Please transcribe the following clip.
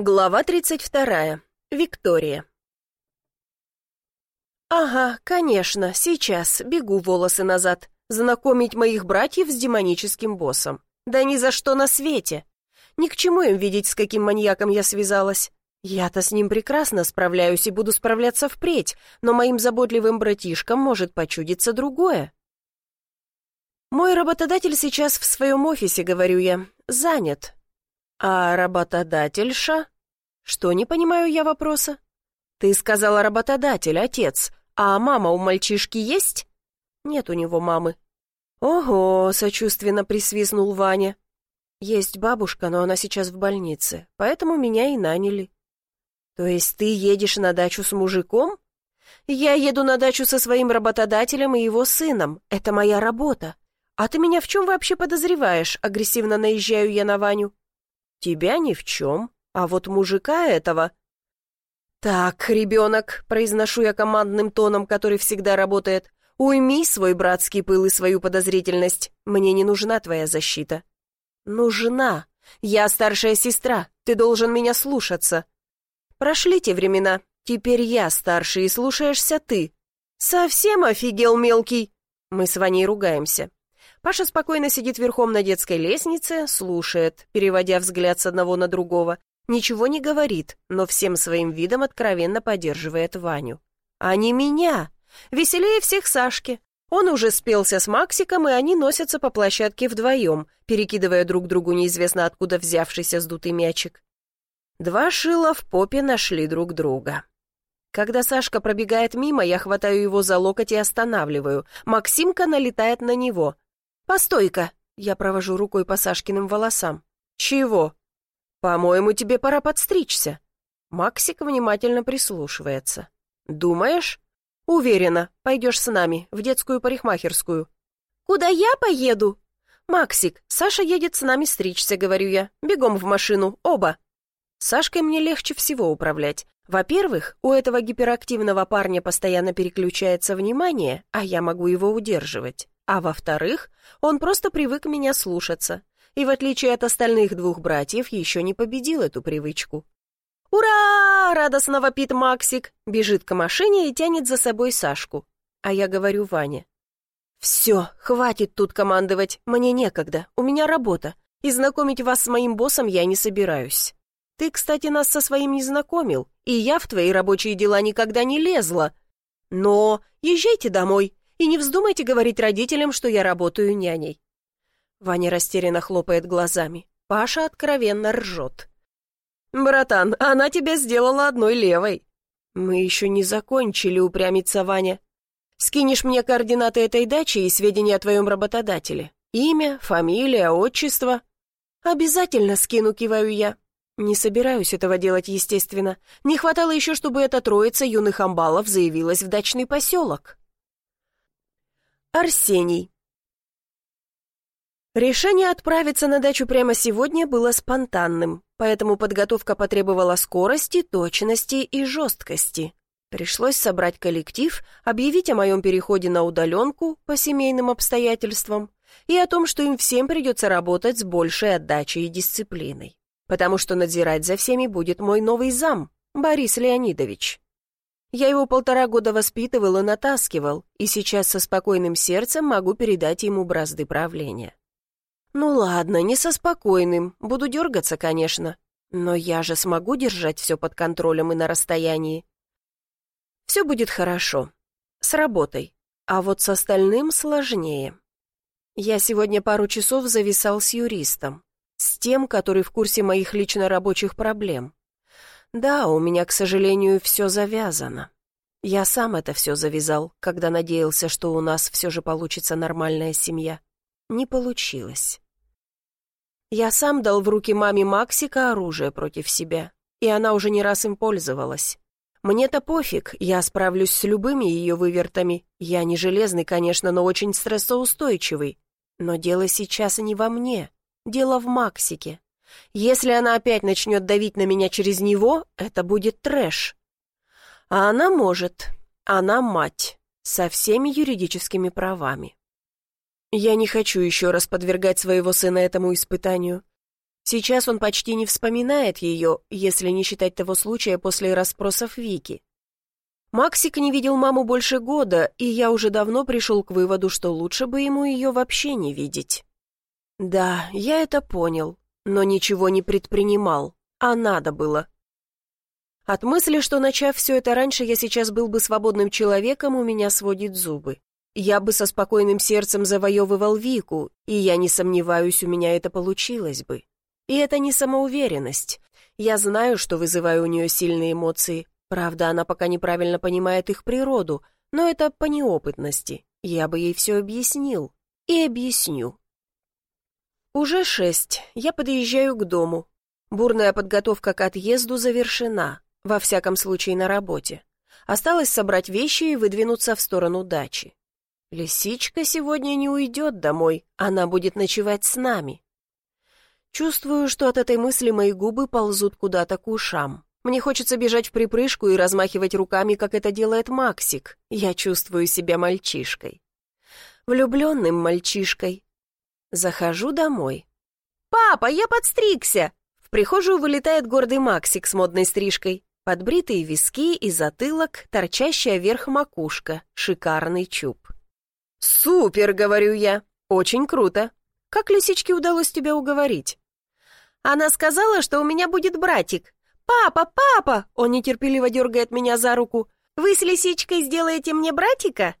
Глава 32. Виктория. «Ага, конечно, сейчас. Бегу волосы назад. Знакомить моих братьев с демоническим боссом. Да ни за что на свете. Ни к чему им видеть, с каким маньяком я связалась. Я-то с ним прекрасно справляюсь и буду справляться впредь, но моим заботливым братишкам может почудиться другое. Мой работодатель сейчас в своем офисе, говорю я, занят, «А работодательша?» «Что, не понимаю я вопроса?» «Ты сказала работодатель, отец, а мама у мальчишки есть?» «Нет у него мамы». «Ого!» — сочувственно присвистнул Ваня. «Есть бабушка, но она сейчас в больнице, поэтому меня и наняли». «То есть ты едешь на дачу с мужиком?» «Я еду на дачу со своим работодателем и его сыном. Это моя работа. А ты меня в чем вообще подозреваешь?» Агрессивно наезжаю я на Ваню. «Тебя ни в чем, а вот мужика этого...» «Так, ребенок», — произношу я командным тоном, который всегда работает, «уйми свой братский пыл и свою подозрительность. Мне не нужна твоя защита». «Нужна. Я старшая сестра, ты должен меня слушаться». «Прошли те времена. Теперь я старший и слушаешься ты». «Совсем офигел мелкий?» Мы с Ваней ругаемся. Паша спокойно сидит верхом на детской лестнице, слушает, переводя взгляд с одного на другого. Ничего не говорит, но всем своим видом откровенно поддерживает Ваню. А не меня. Веселее всех Сашки. Он уже спелся с Максиком, и они носятся по площадке вдвоем, перекидывая друг другу неизвестно откуда взявшийся сдутый мячик. Два шила в попе нашли друг друга. Когда Сашка пробегает мимо, я хватаю его за локоть и останавливаю. Максимка налетает на него. «Постой-ка!» — я провожу рукой по Сашкиным волосам. «Чего?» «По-моему, тебе пора подстричься». Максик внимательно прислушивается. «Думаешь?» «Уверена, пойдешь с нами, в детскую парикмахерскую». «Куда я поеду?» «Максик, Саша едет с нами стричься», — говорю я. «Бегом в машину, оба». Сашкой мне легче всего управлять. Во-первых, у этого гиперактивного парня постоянно переключается внимание, а я могу его удерживать. А во-вторых, он просто привык меня слушаться, и в отличие от остальных двух братьев, еще не победил эту привычку. «Ура!» — радостно вопит Максик, бежит к машине и тянет за собой Сашку. А я говорю Ване. «Все, хватит тут командовать, мне некогда, у меня работа, и знакомить вас с моим боссом я не собираюсь. Ты, кстати, нас со своим не знакомил, и я в твои рабочие дела никогда не лезла. Но езжайте домой, и не вздумайте говорить родителям, что я работаю няней». Ваня растерянно хлопает глазами. Паша откровенно ржет. «Братан, она тебя сделала одной левой». «Мы еще не закончили», — упрямится Ваня. «Скинешь мне координаты этой дачи и сведения о твоем работодателе? Имя, фамилия, отчество?» «Обязательно скину», — киваю я. Не собираюсь этого делать, естественно. Не хватало еще, чтобы эта троица юных амбалов заявилась в дачный поселок. Арсений. Решение отправиться на дачу прямо сегодня было спонтанным, поэтому подготовка потребовала скорости, точности и жесткости. Пришлось собрать коллектив, объявить о моем переходе на удаленку по семейным обстоятельствам и о том, что им всем придется работать с большей отдачей и дисциплиной, потому что надзирать за всеми будет мой новый зам, Борис Леонидович. Я его полтора года воспитывал и натаскивал, и сейчас со спокойным сердцем могу передать ему бразды правления. Ну ладно, не со спокойным, буду дергаться, конечно, но я же смогу держать все под контролем и на расстоянии. Все будет хорошо. С работой. А вот с остальным сложнее. Я сегодня пару часов зависал с юристом. С тем, который в курсе моих лично рабочих проблем. Да, у меня, к сожалению, все завязано. Я сам это все завязал, когда надеялся, что у нас все же получится нормальная семья. Не получилось. Я сам дал в руки маме Максика оружие против себя, и она уже не раз им пользовалась. Мне-то пофиг, я справлюсь с любыми ее вывертами. Я не железный, конечно, но очень стрессоустойчивый. Но дело сейчас не во мне, дело в Максике. Если она опять начнет давить на меня через него, это будет трэш. А она может. Она мать. Со всеми юридическими правами. Я не хочу еще раз подвергать своего сына этому испытанию. Сейчас он почти не вспоминает ее, если не считать того случая после расспросов Вики. Максик не видел маму больше года, и я уже давно пришел к выводу, что лучше бы ему ее вообще не видеть. Да, я это понял, но ничего не предпринимал, а надо было. От мысли, что начав все это раньше, я сейчас был бы свободным человеком, у меня сводит зубы. Я бы со спокойным сердцем завоевывал Вику, и я не сомневаюсь, у меня это получилось бы. И это не самоуверенность. Я знаю, что вызываю у нее сильные эмоции, Правда, она пока неправильно понимает их природу, но это по неопытности. Я бы ей все объяснил. И объясню. Уже шесть. Я подъезжаю к дому. Бурная подготовка к отъезду завершена, во всяком случае на работе. Осталось собрать вещи и выдвинуться в сторону дачи. Лисичка сегодня не уйдет домой, она будет ночевать с нами. Чувствую, что от этой мысли мои губы ползут куда-то к ушам. Мне хочется бежать в припрыжку и размахивать руками, как это делает Максик. Я чувствую себя мальчишкой. Влюбленным мальчишкой. Захожу домой. «Папа, я подстригся!» В прихожую вылетает гордый Максик с модной стрижкой. Подбритые виски и затылок, торчащая вверх макушка, шикарный чуб. «Супер!» — говорю я. «Очень круто! Как лисичке удалось тебя уговорить?» «Она сказала, что у меня будет братик», «Папа, папа!» Он нетерпеливо дергает меня за руку. «Вы с лисичкой сделаете мне братика?»